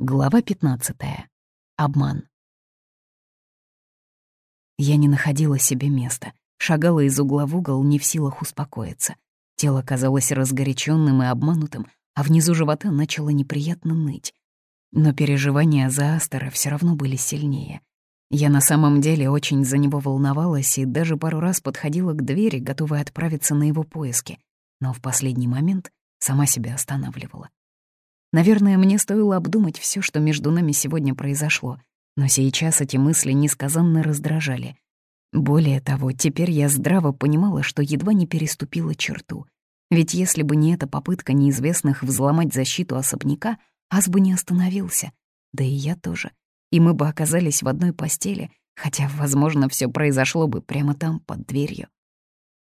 Глава 15. Обман. Я не находила себе места, шагала из угла в угол, не в силах успокоиться. Тело казалось разгоряченным и обманутым, а внизу живота начало неприятно ныть. Но переживания за Астера все равно были сильнее. Я на самом деле очень за него волновалась и даже пару раз подходила к двери, готовая отправиться на его поиски, но в последний момент сама себя останавливала. Наверное, мне стоило обдумать все, что между нами сегодня произошло, но сейчас эти мысли несказанно раздражали. Более того, теперь я здраво понимала, что едва не переступила черту. Ведь если бы не эта попытка неизвестных взломать защиту особняка, Ас бы не остановился. Да и я тоже. И мы бы оказались в одной постели, хотя, возможно, все произошло бы прямо там, под дверью.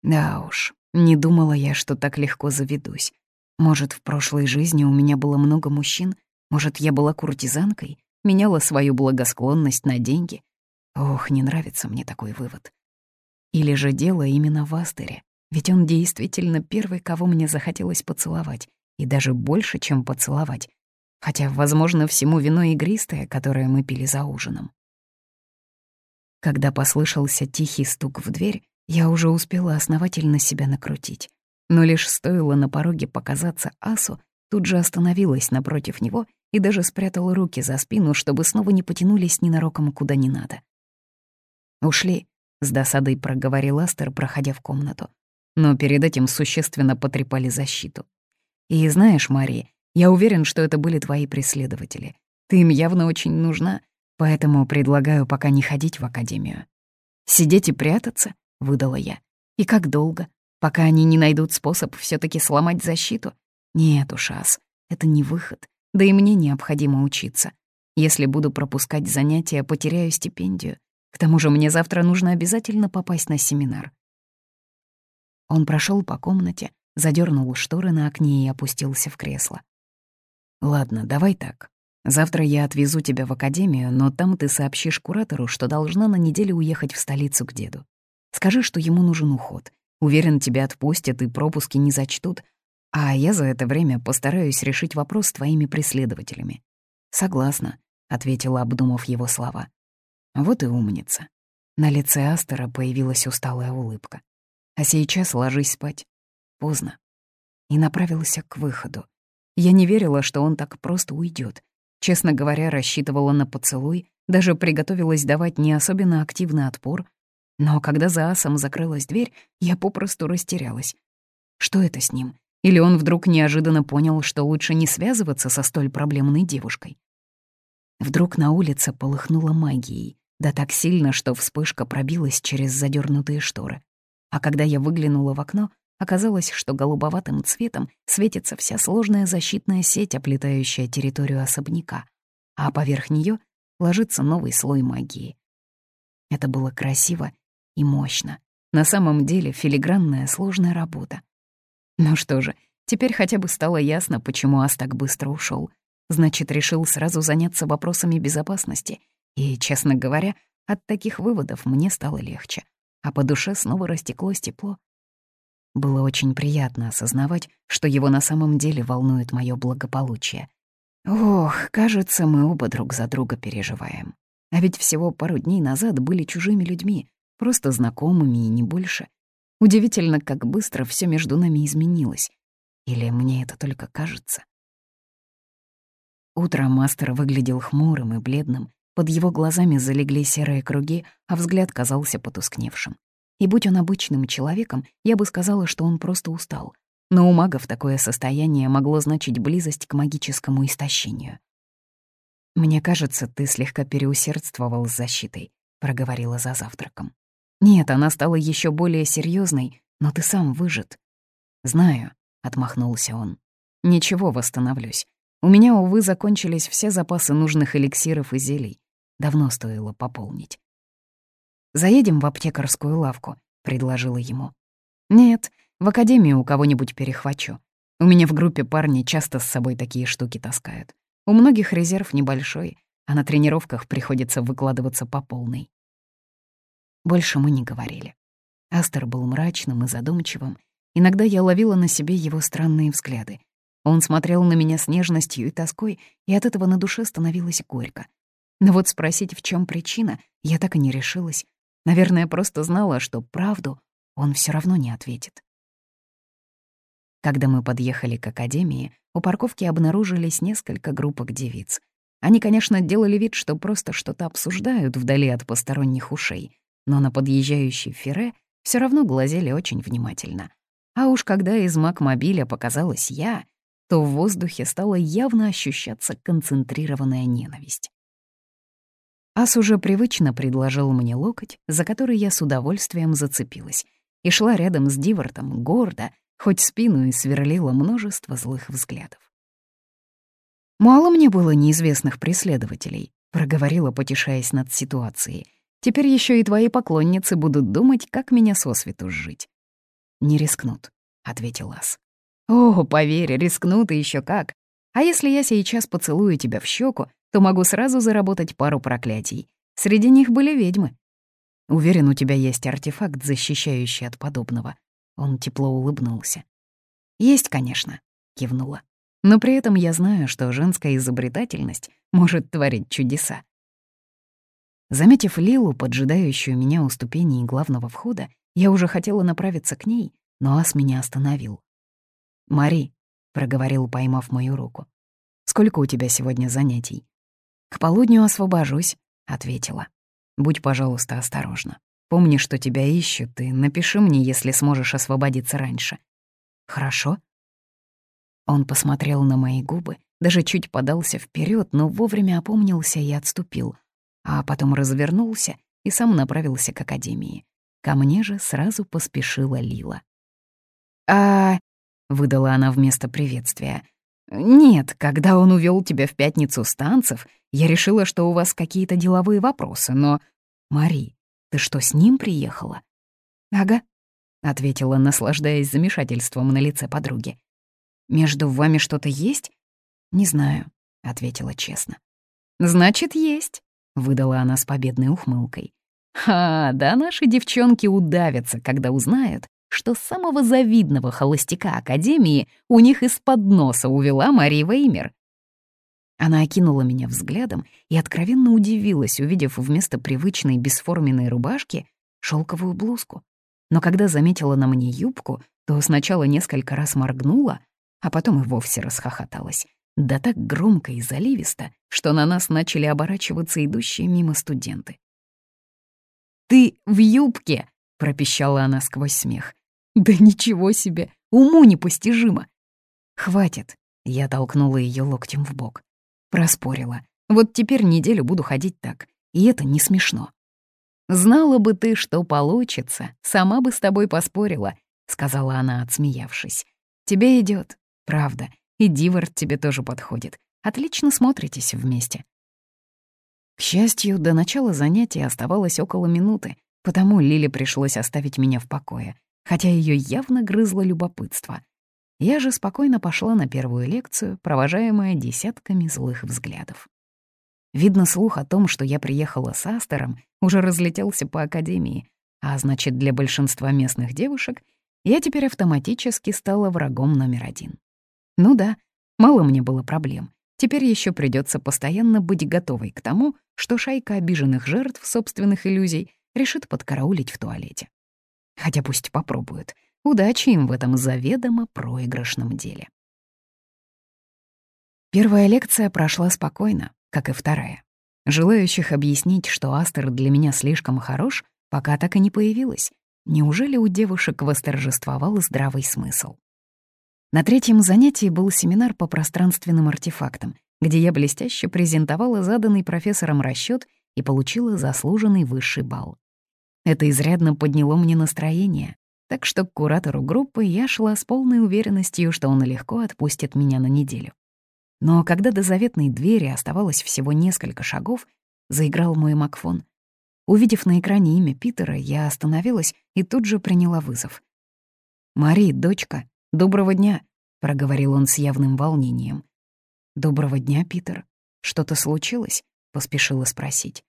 Да уж, не думала я, что так легко заведусь. Может, в прошлой жизни у меня было много мужчин? Может, я была куртизанкой? Меняла свою благосклонность на деньги? Ох, не нравится мне такой вывод. Или же дело именно в Астере? Ведь он действительно первый, кого мне захотелось поцеловать. И даже больше, чем поцеловать. Хотя, возможно, всему вино игристое, которое мы пили за ужином. Когда послышался тихий стук в дверь, я уже успела основательно себя накрутить но лишь стоило на пороге показаться Асу, тут же остановилась напротив него и даже спрятала руки за спину, чтобы снова не потянулись ненароком куда не надо. «Ушли», — с досадой проговорил Астер, проходя в комнату. Но перед этим существенно потрепали защиту. «И знаешь, Мари, я уверен, что это были твои преследователи. Ты им явно очень нужна, поэтому предлагаю пока не ходить в академию». «Сидеть и прятаться?» — выдала я. «И как долго?» Пока они не найдут способ все таки сломать защиту? Нет уж, Ас, это не выход, да и мне необходимо учиться. Если буду пропускать занятия, потеряю стипендию. К тому же мне завтра нужно обязательно попасть на семинар. Он прошел по комнате, задернул шторы на окне и опустился в кресло. «Ладно, давай так. Завтра я отвезу тебя в академию, но там ты сообщишь куратору, что должна на неделю уехать в столицу к деду. Скажи, что ему нужен уход, Уверен, тебя отпустят и пропуски не зачтут, а я за это время постараюсь решить вопрос с твоими преследователями». «Согласна», — ответила, обдумав его слова. «Вот и умница». На лице Астера появилась усталая улыбка. «А сейчас ложись спать. Поздно». И направился к выходу. Я не верила, что он так просто уйдет. Честно говоря, рассчитывала на поцелуй, даже приготовилась давать не особенно активный отпор, но когда за асом закрылась дверь, я попросту растерялась. Что это с ним? Или он вдруг неожиданно понял, что лучше не связываться со столь проблемной девушкой? Вдруг на улице полыхнула магией, да так сильно, что вспышка пробилась через задернутые шторы. А когда я выглянула в окно, оказалось, что голубоватым цветом светится вся сложная защитная сеть, оплетающая территорию особняка, а поверх нее ложится новый слой магии. Это было красиво и мощно. На самом деле филигранная сложная работа. Ну что же, теперь хотя бы стало ясно, почему Ас так быстро ушел. Значит, решил сразу заняться вопросами безопасности. И, честно говоря, от таких выводов мне стало легче, а по душе снова растеклось тепло. Было очень приятно осознавать, что его на самом деле волнует мое благополучие. Ох, кажется, мы оба друг за друга переживаем. А ведь всего пару дней назад были чужими людьми, просто знакомыми и не больше. Удивительно, как быстро все между нами изменилось. Или мне это только кажется? Утром мастер выглядел хмурым и бледным, под его глазами залегли серые круги, а взгляд казался потускневшим. И будь он обычным человеком, я бы сказала, что он просто устал. Но у магов такое состояние могло значить близость к магическому истощению. «Мне кажется, ты слегка переусердствовал с защитой», — проговорила за завтраком. Нет, она стала еще более серьезной, но ты сам выжит. Знаю, отмахнулся он. Ничего, восстановлюсь. У меня, увы, закончились все запасы нужных эликсиров и зелий. Давно стоило пополнить. «Заедем в аптекарскую лавку», — предложила ему. «Нет, в академию у кого-нибудь перехвачу. У меня в группе парни часто с собой такие штуки таскают. У многих резерв небольшой, а на тренировках приходится выкладываться по полной. Больше мы не говорили. Астер был мрачным и задумчивым. Иногда я ловила на себе его странные взгляды. Он смотрел на меня с нежностью и тоской, и от этого на душе становилось горько. Но вот спросить, в чем причина, я так и не решилась. Наверное, просто знала, что правду он все равно не ответит. Когда мы подъехали к академии, у парковки обнаружились несколько группок девиц. Они, конечно, делали вид, что просто что-то обсуждают вдали от посторонних ушей, но на подъезжающий Ферре все равно глазели очень внимательно. А уж когда из Макмобиля показалась я, то в воздухе стала явно ощущаться концентрированная ненависть. Ас уже привычно предложил мне локоть, за который я с удовольствием зацепилась, и шла рядом с Дивортом гордо, хоть спину и сверлила множество злых взглядов. «Мало мне было неизвестных преследователей», — проговорила, потешаясь над ситуацией. «Теперь еще и твои поклонницы будут думать, как меня сосвету сжить». «Не рискнут», — ответил Ас. «О, поверь, рискнут и еще как. А если я сейчас поцелую тебя в щеку, то могу сразу заработать пару проклятий. Среди них были ведьмы. Уверен, у тебя есть артефакт, защищающий от подобного». Он тепло улыбнулся. «Есть, конечно», — кивнула. Но при этом я знаю, что женская изобретательность может творить чудеса. Заметив Лилу, поджидающую меня у ступеней главного входа, я уже хотела направиться к ней, но Ас меня остановил. «Мари», — проговорил, поймав мою руку, — «сколько у тебя сегодня занятий?» «К полудню освобожусь», — ответила. «Будь, пожалуйста, осторожна. Помни, что тебя ищут, и напиши мне, если сможешь освободиться раньше». «Хорошо», он посмотрел на мои губы, даже чуть подался вперед, но вовремя опомнился и отступил, а потом развернулся и сам направился к академии. Ко мне же сразу поспешила Лила. «А...» — выдала она вместо приветствия. «Нет, когда он увел тебя в пятницу с танцев, я решила, что у вас какие-то деловые вопросы, но... Мари, ты что, с ним приехала?» «Ага», — ответила, наслаждаясь замешательством на лице подруги. Между вами что-то есть?» «Не знаю», — ответила честно. «Значит, есть», — выдала она с победной ухмылкой. «Ха, да наши девчонки удавятся, когда узнают, что самого завидного холостяка Академии у них из-под носа увела Мария Веймер». Она окинула меня взглядом и откровенно удивилась, увидев вместо привычной бесформенной рубашки шелковую блузку. Но когда заметила на мне юбку, то сначала несколько раз моргнула, а потом и вовсе расхохоталась. Да так громко и заливисто, что на нас начали оборачиваться идущие мимо студенты. «Ты в юбке!» — пропищала она сквозь смех. «Да ничего себе! Уму непостижимо!» «Хватит!» — я толкнула ее локтем в бок. Проспорила. «Вот теперь неделю буду ходить так, и это не смешно». «Знала бы ты, что получится, сама бы с тобой поспорила», — сказала она, отсмеявшись. «Тебе идет. Правда, и Дивард тебе тоже подходит. Отлично смотритесь вместе. К счастью, до начала занятия оставалось около минуты, потому Лиле пришлось оставить меня в покое, хотя ее явно грызло любопытство. Я же спокойно пошла на первую лекцию, провожаемая десятками злых взглядов. Видно, слух о том, что я приехала с Астером, уже разлетелся по академии, а значит, для большинства местных девушек я теперь автоматически стала врагом номер один. Ну да, мало мне было проблем. Теперь еще придется постоянно быть готовой к тому, что шайка обиженных жертв собственных иллюзий решит подкараулить в туалете. Хотя пусть попробуют. Удачи им в этом заведомо проигрышном деле. Первая лекция прошла спокойно, как и вторая. Желающих объяснить, что Астер для меня слишком хорош, пока так и не появилось. Неужели у девушек восторжествовал здравый смысл? На третьем занятии был семинар по пространственным артефактам, где я блестяще презентовала заданный профессором расчет и получила заслуженный высший балл. Это изрядно подняло мне настроение, так что к куратору группы я шла с полной уверенностью, что он легко отпустит меня на неделю. Но когда до заветной двери оставалось всего несколько шагов, заиграл мой макфон. Увидев на экране имя Питера, я остановилась и тут же приняла вызов. «Мари, дочка», «Доброго дня», — проговорил он с явным волнением. «Доброго дня, Питер. Что-то случилось?» — поспешила спросить.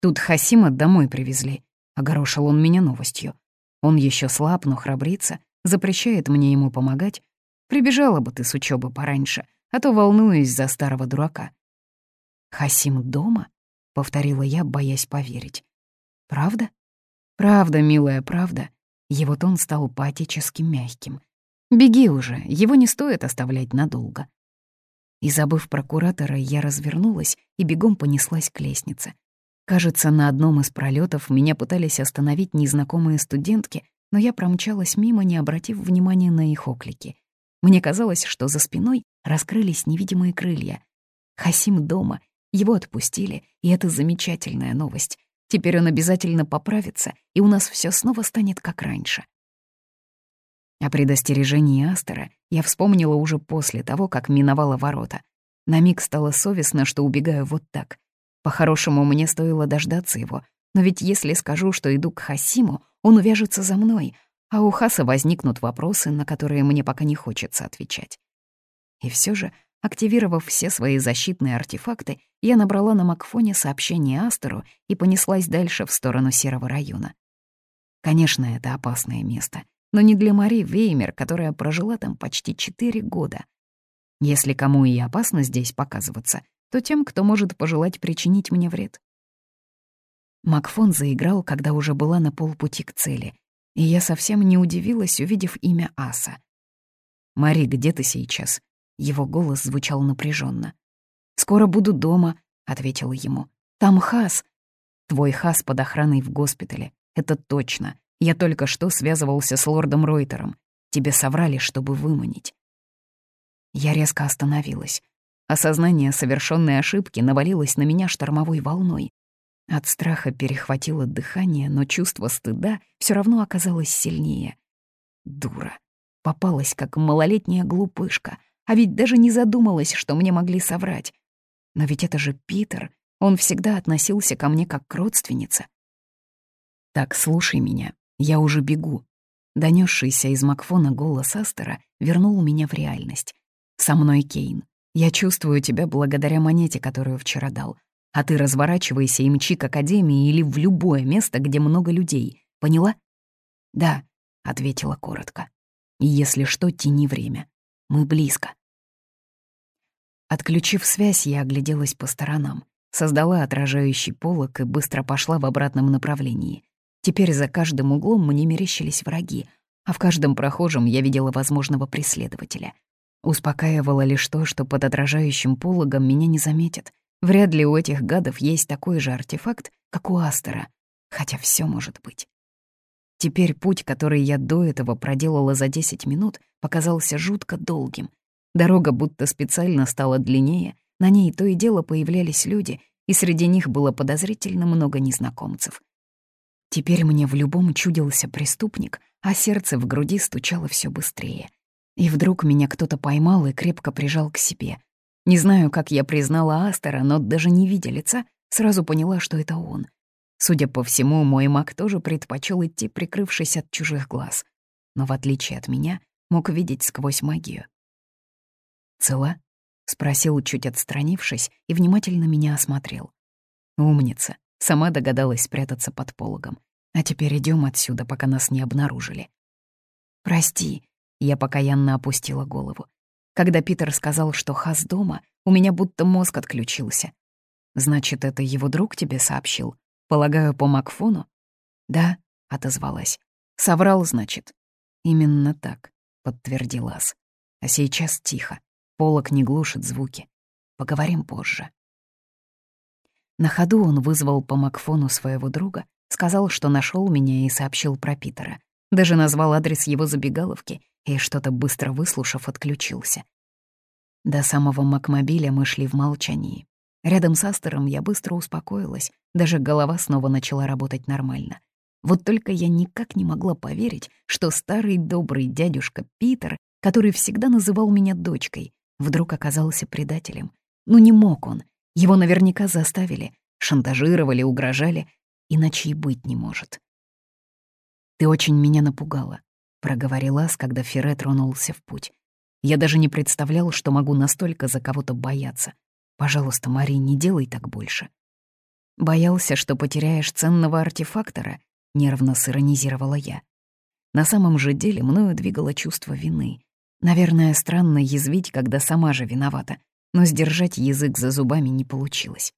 «Тут Хасима домой привезли», — огорошил он меня новостью. «Он еще слаб, но храбрится, запрещает мне ему помогать. Прибежала бы ты с учебы пораньше, а то волнуюсь за старого дурака». «Хасим дома?» — повторила я, боясь поверить. «Правда?» «Правда, милая, правда». Его тон стал патически мягким. «Беги уже, его не стоит оставлять надолго». И забыв про куратора, я развернулась и бегом понеслась к лестнице. Кажется, на одном из пролетов меня пытались остановить незнакомые студентки, но я промчалась мимо, не обратив внимания на их оклики. Мне казалось, что за спиной раскрылись невидимые крылья. Хасим дома, его отпустили, и это замечательная новость. Теперь он обязательно поправится, и у нас все снова станет как раньше. О предостережении Астера я вспомнила уже после того, как миновала ворота. На миг стало совестно, что убегаю вот так. По-хорошему, мне стоило дождаться его, но ведь если скажу, что иду к Хасиму, он увяжется за мной, а у Хаса возникнут вопросы, на которые мне пока не хочется отвечать. И все же, активировав все свои защитные артефакты, я набрала на Макфоне сообщение Астеру и понеслась дальше в сторону Серого района. Конечно, это опасное место — но не для Мари Веймер, которая прожила там почти четыре года. Если кому и опасно здесь показываться, то тем, кто может пожелать причинить мне вред. Макфон заиграл, когда уже была на полпути к цели, и я совсем не удивилась, увидев имя Аса. «Мари, где ты сейчас?» Его голос звучал напряженно. «Скоро буду дома», — ответила ему. «Там Хас». «Твой Хас под охраной в госпитале. Это точно. Я только что связывался с лордом Ройтером. Тебе соврали, чтобы выманить». Я резко остановилась. Осознание совершенной ошибки навалилось на меня штормовой волной. От страха перехватило дыхание, но чувство стыда все равно оказалось сильнее. Дура. Попалась, как малолетняя глупышка, а ведь даже не задумалась, что мне могли соврать. Но ведь это же Питер, он всегда относился ко мне как к родственнице. «Так, слушай меня. Я уже бегу. Донесшийся из Макфона голос Астера вернул меня в реальность. Со мной Кейн. Я чувствую тебя благодаря монете, которую вчера дал. А ты разворачивайся и мчи к Академии или в любое место, где много людей. Поняла? Да, ответила коротко. И если что, тяни время. Мы близко. Отключив связь, я огляделась по сторонам, создала отражающий полог и быстро пошла в обратном направлении. Теперь за каждым углом мне мерещились враги, а в каждом прохожем я видела возможного преследователя. Успокаивало лишь то, что под отражающим пологом меня не заметят. Вряд ли у этих гадов есть такой же артефакт, как у Астера, хотя все может быть. Теперь путь, который я до этого проделала за 10 минут, показался жутко долгим. Дорога будто специально стала длиннее, на ней то и дело появлялись люди, и среди них было подозрительно много незнакомцев. Теперь мне в любом чудился преступник, а сердце в груди стучало все быстрее. И вдруг меня кто-то поймал и крепко прижал к себе. Не знаю, как я признала Астера, но даже не видя лица, сразу поняла, что это он. Судя по всему, мой маг тоже предпочел идти, прикрывшись от чужих глаз. Но в отличие от меня, мог видеть сквозь магию. «Цела?» — спросил, чуть отстранившись, и внимательно меня осмотрел. «Умница. Сама догадалась спрятаться под пологом. А теперь идем отсюда, пока нас не обнаружили. «Прости», — я покаянно опустила голову. Когда Питер сказал, что Хас дома, у меня будто мозг отключился. «Значит, это его друг тебе сообщил? Полагаю, по Макфону?» «Да», — отозвалась. «Соврал, значит?» «Именно так», — подтвердил Ас. «А сейчас тихо. Полок не глушит звуки. Поговорим позже». На ходу он вызвал по Макфону своего друга, сказал, что нашел меня и сообщил про Питера. Даже назвал адрес его забегаловки и, что-то быстро выслушав, отключился. До самого Макмобиля мы шли в молчании. Рядом с Астером я быстро успокоилась, даже голова снова начала работать нормально. Вот только я никак не могла поверить, что старый добрый дядюшка Питер, который всегда называл меня дочкой, вдруг оказался предателем. Ну не мог он, его наверняка заставили, шантажировали, угрожали, иначе и быть не может. «Ты очень меня напугала», — проговорил Ас, когда Ферре тронулся в путь. «Я даже не представлял, что могу настолько за кого-то бояться. Пожалуйста, Мари, не делай так больше». «Боялся, что потеряешь ценного артефактора?» — нервно сиронизировала я. На самом же деле мною двигало чувство вины. Наверное, странно язвить, когда сама же виновата, но сдержать язык за зубами не получилось.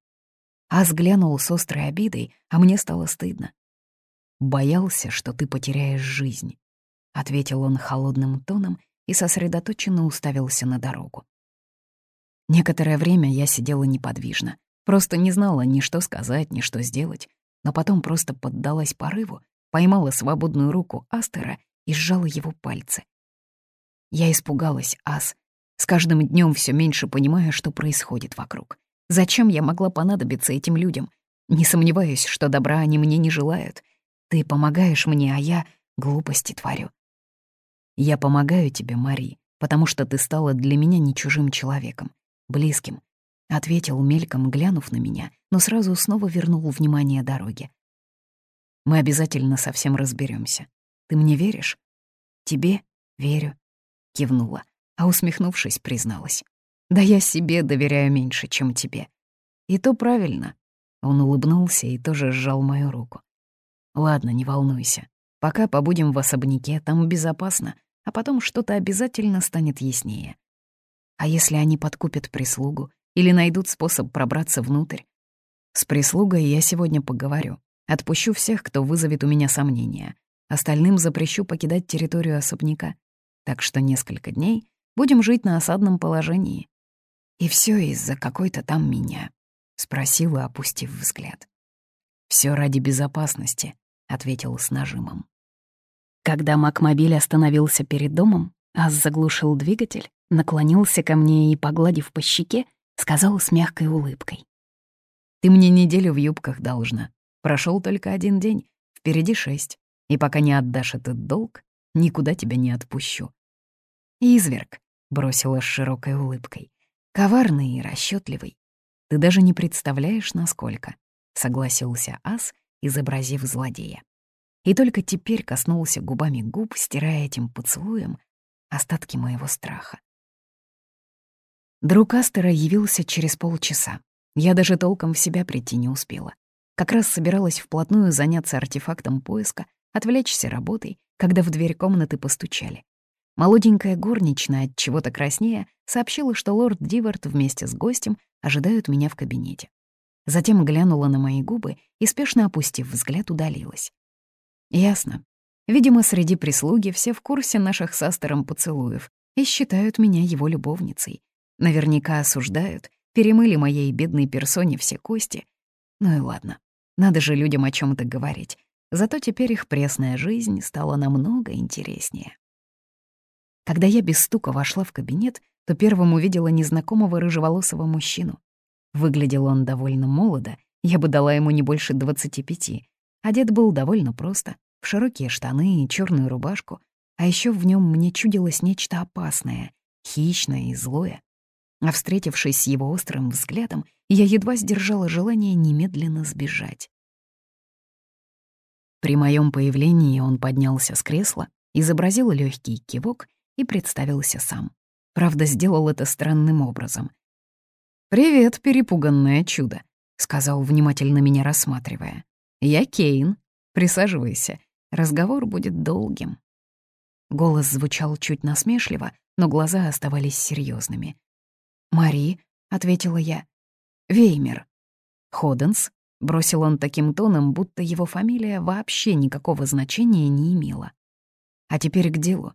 Ас глянул с острой обидой, а мне стало стыдно. «Боялся, что ты потеряешь жизнь», — ответил он холодным тоном и сосредоточенно уставился на дорогу. Некоторое время я сидела неподвижно, просто не знала ни что сказать, ни что сделать, но потом просто поддалась порыву, поймала свободную руку Астера и сжала его пальцы. Я испугалась, Ас, с каждым днем все меньше понимая, что происходит вокруг. Зачем я могла понадобиться этим людям? Не сомневаюсь, что добра они мне не желают. Ты помогаешь мне, а я глупости творю. Я помогаю тебе, Мари, потому что ты стала для меня не чужим человеком близким», — ответил мельком, глянув на меня, но сразу снова вернул внимание дороге. «Мы обязательно совсем разберемся. Ты мне веришь?» «Тебе верю», — кивнула, а усмехнувшись, призналась. «Да я себе доверяю меньше, чем тебе». «И то правильно». Он улыбнулся и тоже сжал мою руку. «Ладно, не волнуйся. Пока побудем в особняке, там безопасно, а потом что-то обязательно станет яснее. А если они подкупят прислугу или найдут способ пробраться внутрь? С прислугой я сегодня поговорю. Отпущу всех, кто вызовет у меня сомнения. Остальным запрещу покидать территорию особняка. Так что несколько дней будем жить на осадном положении. И все из-за какой-то там меня, — спросила, опустив взгляд. Все ради безопасности», — ответил с нажимом. Когда Макмобиль остановился перед домом, Ас заглушил двигатель, наклонился ко мне и, погладив по щеке, сказал с мягкой улыбкой. «Ты мне неделю в юбках должна. Прошел только один день, впереди шесть. И пока не отдашь этот долг, никуда тебя не отпущу». «Изверг», — бросила с широкой улыбкой, — «коварный и расчетливый. Ты даже не представляешь, насколько», — согласился Ас, изобразив злодея. И только теперь коснулся губами губ, стирая этим поцелуем остатки моего страха. Друг Астера явился через полчаса. Я даже толком в себя прийти не успела. Как раз собиралась вплотную заняться артефактом поиска, отвлечься работой, когда в дверь комнаты постучали. Молоденькая горничная, от чего-то краснее, сообщила, что лорд Дивард вместе с гостем ожидают меня в кабинете. Затем глянула на мои губы и, спешно опустив взгляд, удалилась. Ясно. Видимо, среди прислуги все в курсе наших с Астером поцелуев и считают меня его любовницей. Наверняка осуждают, перемыли моей бедной персоне все кости. Ну и ладно, надо же людям о чем то говорить. Зато теперь их пресная жизнь стала намного интереснее. Когда я без стука вошла в кабинет, то первым увидела незнакомого рыжеволосого мужчину. Выглядел он довольно молодо, я бы дала ему не больше двадцати пяти. Одет был довольно просто, в широкие штаны и черную рубашку, а еще в нем мне чудилось нечто опасное, хищное и злое а встретившись с его острым взглядом, я едва сдержала желание немедленно сбежать. При моем появлении он поднялся с кресла, изобразил легкий кивок и представился сам. Правда, сделал это странным образом. «Привет, перепуганное чудо», — сказал, внимательно меня рассматривая. «Я Кейн. Присаживайся. Разговор будет долгим». Голос звучал чуть насмешливо, но глаза оставались серьезными. «Мари», — ответила я. «Веймер». «Ходенс», — бросил он таким тоном, будто его фамилия вообще никакого значения не имела. «А теперь к делу.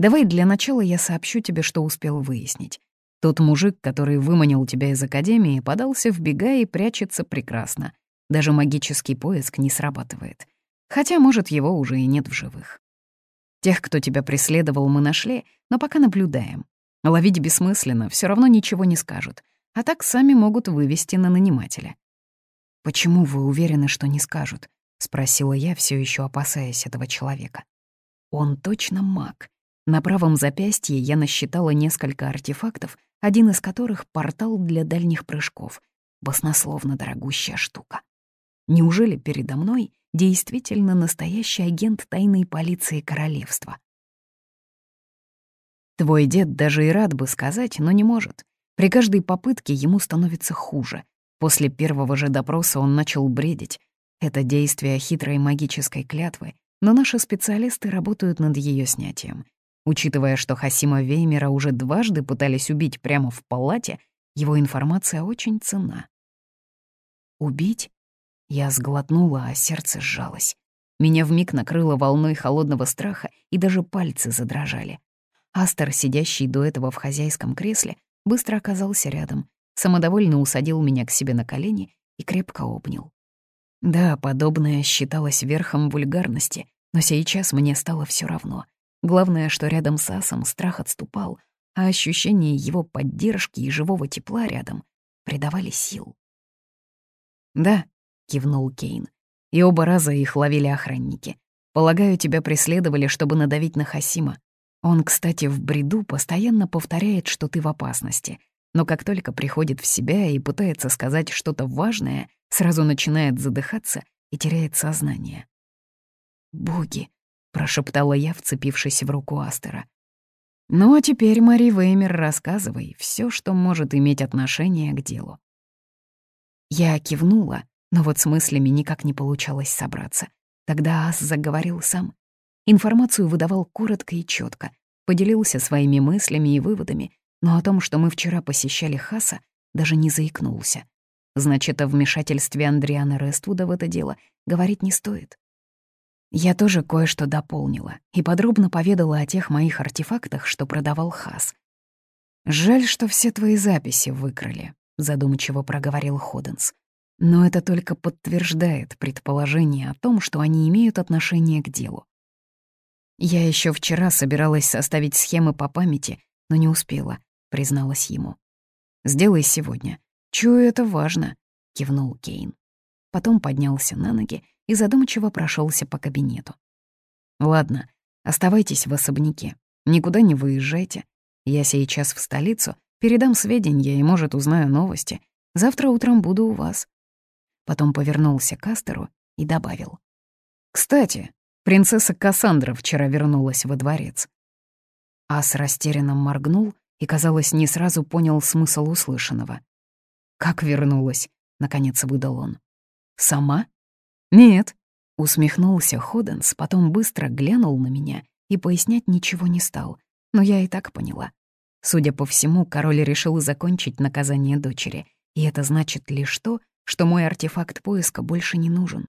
Давай для начала я сообщу тебе, что успел выяснить. Тот мужик, который выманил тебя из академии, подался в бега и прячется прекрасно. Даже магический поиск не срабатывает. Хотя, может, его уже и нет в живых. Тех, кто тебя преследовал, мы нашли, но пока наблюдаем. Ловить бессмысленно, все равно ничего не скажут, а так сами могут вывести на нанимателя. «Почему вы уверены, что не скажут?» — спросила я, все еще опасаясь этого человека. «Он точно маг. На правом запястье я насчитала несколько артефактов, один из которых — портал для дальних прыжков. Баснословно дорогущая штука. Неужели передо мной действительно настоящий агент тайной полиции королевства? Твой дед даже и рад бы сказать, но не может. При каждой попытке ему становится хуже. После первого же допроса он начал бредить. Это действие хитрой магической клятвы, но наши специалисты работают над ее снятием. Учитывая, что Хасима Веймера уже дважды пытались убить прямо в палате, его информация очень ценна. «Убить?» Я сглотнула, а сердце сжалось. Меня вмиг накрыло волной холодного страха, и даже пальцы задрожали. Астер, сидящий до этого в хозяйском кресле, быстро оказался рядом, самодовольно усадил меня к себе на колени и крепко обнял. Да, подобное считалось верхом вульгарности, но сейчас мне стало все равно. Главное, что рядом с Асом страх отступал, а ощущение его поддержки и живого тепла рядом придавали сил. «Да», — кивнул Кейн, — «и оба раза их ловили охранники. Полагаю, тебя преследовали, чтобы надавить на Хасима. Он, кстати, в бреду постоянно повторяет, что ты в опасности, но как только приходит в себя и пытается сказать что-то важное, сразу начинает задыхаться и теряет сознание. «Боги!» — прошептала я, вцепившись в руку Астера. «Ну а теперь, Мари Веймер, рассказывай все, что может иметь отношение к делу». Я кивнула, но вот с мыслями никак не получалось собраться. Тогда Ас заговорил сам. Информацию выдавал коротко и четко, поделился своими мыслями и выводами, но о том, что мы вчера посещали Хаса, даже не заикнулся. Значит, о вмешательстве Андриана Рествуда в это дело говорить не стоит. Я тоже кое-что дополнила и подробно поведала о тех моих артефактах, что продавал Хас. «Жаль, что все твои записи выкрали», — задумчиво проговорил Ходенс. «Но это только подтверждает предположение о том, что они имеют отношение к делу. Я еще вчера собиралась составить схемы по памяти, но не успела», — призналась ему. «Сделай сегодня. Чую, это важно», — кивнул Кейн. Потом поднялся на ноги и задумчиво прошелся по кабинету. «Ладно, оставайтесь в особняке, никуда не выезжайте. Я сейчас в столицу, передам сведения и, может, узнаю новости. Завтра утром буду у вас». Потом повернулся к Астеру и добавил. «Кстати, принцесса Кассандра вчера вернулась во дворец». Ас растерянно моргнул и, казалось, не сразу понял смысл услышанного. «Как вернулась?» — наконец выдал он. «Сама?» «Нет», — усмехнулся Ходенс, потом быстро глянул на меня и пояснять ничего не стал, но я и так поняла. Судя по всему, король решил закончить наказание дочери, и это значит лишь то, что мой артефакт поиска больше не нужен.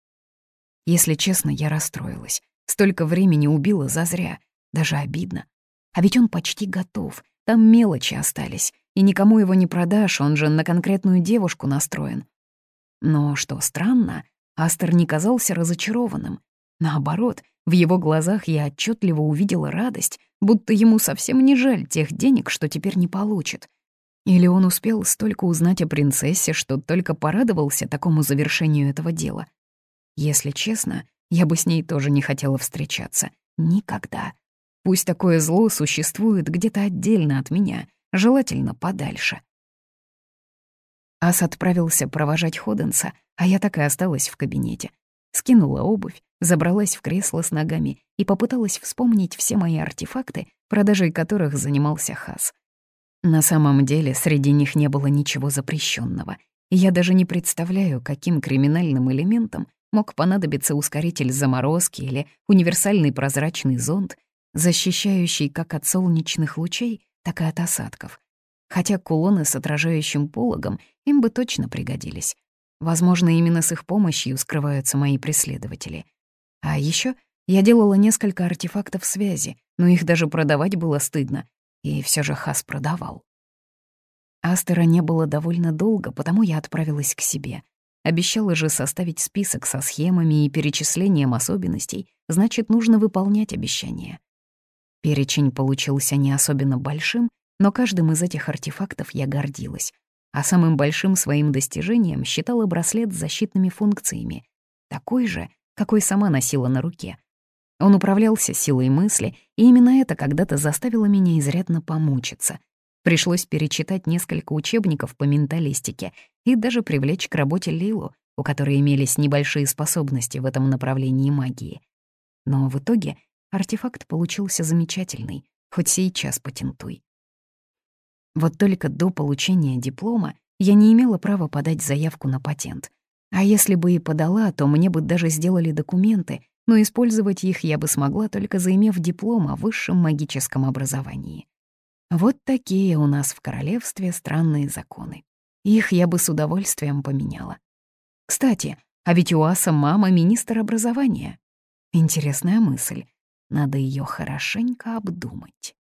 Если честно, я расстроилась. Столько времени убила зазря, даже обидно. А ведь он почти готов, там мелочи остались, и никому его не продашь, он же на конкретную девушку настроен. Но что странно, Астер не казался разочарованным. Наоборот, в его глазах я отчетливо увидела радость, будто ему совсем не жаль тех денег, что теперь не получит. Или он успел столько узнать о принцессе, что только порадовался такому завершению этого дела. Если честно, я бы с ней тоже не хотела встречаться. Никогда. Пусть такое зло существует где-то отдельно от меня, желательно подальше. Ас отправился провожать Ходенса, а я так и осталась в кабинете. Скинула обувь, забралась в кресло с ногами и попыталась вспомнить все мои артефакты, продажей которых занимался Хас. На самом деле среди них не было ничего запрещенного, и я даже не представляю, каким криминальным элементом мог понадобиться ускоритель заморозки или универсальный прозрачный зонд, защищающий как от солнечных лучей, так и от осадков хотя кулоны с отражающим пологом им бы точно пригодились. Возможно, именно с их помощью скрываются мои преследователи. А еще я делала несколько артефактов связи, но их даже продавать было стыдно, и все же Хас продавал. Астера не было довольно долго, потому я отправилась к себе. Обещала же составить список со схемами и перечислением особенностей, значит, нужно выполнять обещания. Перечень получился не особенно большим, но каждым из этих артефактов я гордилась, а самым большим своим достижением считала браслет с защитными функциями, такой же, какой сама носила на руке. Он управлялся силой мысли, и именно это когда-то заставило меня изрядно помучиться. Пришлось перечитать несколько учебников по менталистике и даже привлечь к работе Лилу, у которой имелись небольшие способности в этом направлении магии. Но в итоге артефакт получился замечательный, хоть сейчас патентуй. Вот только до получения диплома я не имела права подать заявку на патент. А если бы и подала, то мне бы даже сделали документы, но использовать их я бы смогла, только заимев диплом о высшем магическом образовании. Вот такие у нас в королевстве странные законы. Их я бы с удовольствием поменяла. Кстати, а ведь у Аса мама министр образования. Интересная мысль. Надо ее хорошенько обдумать.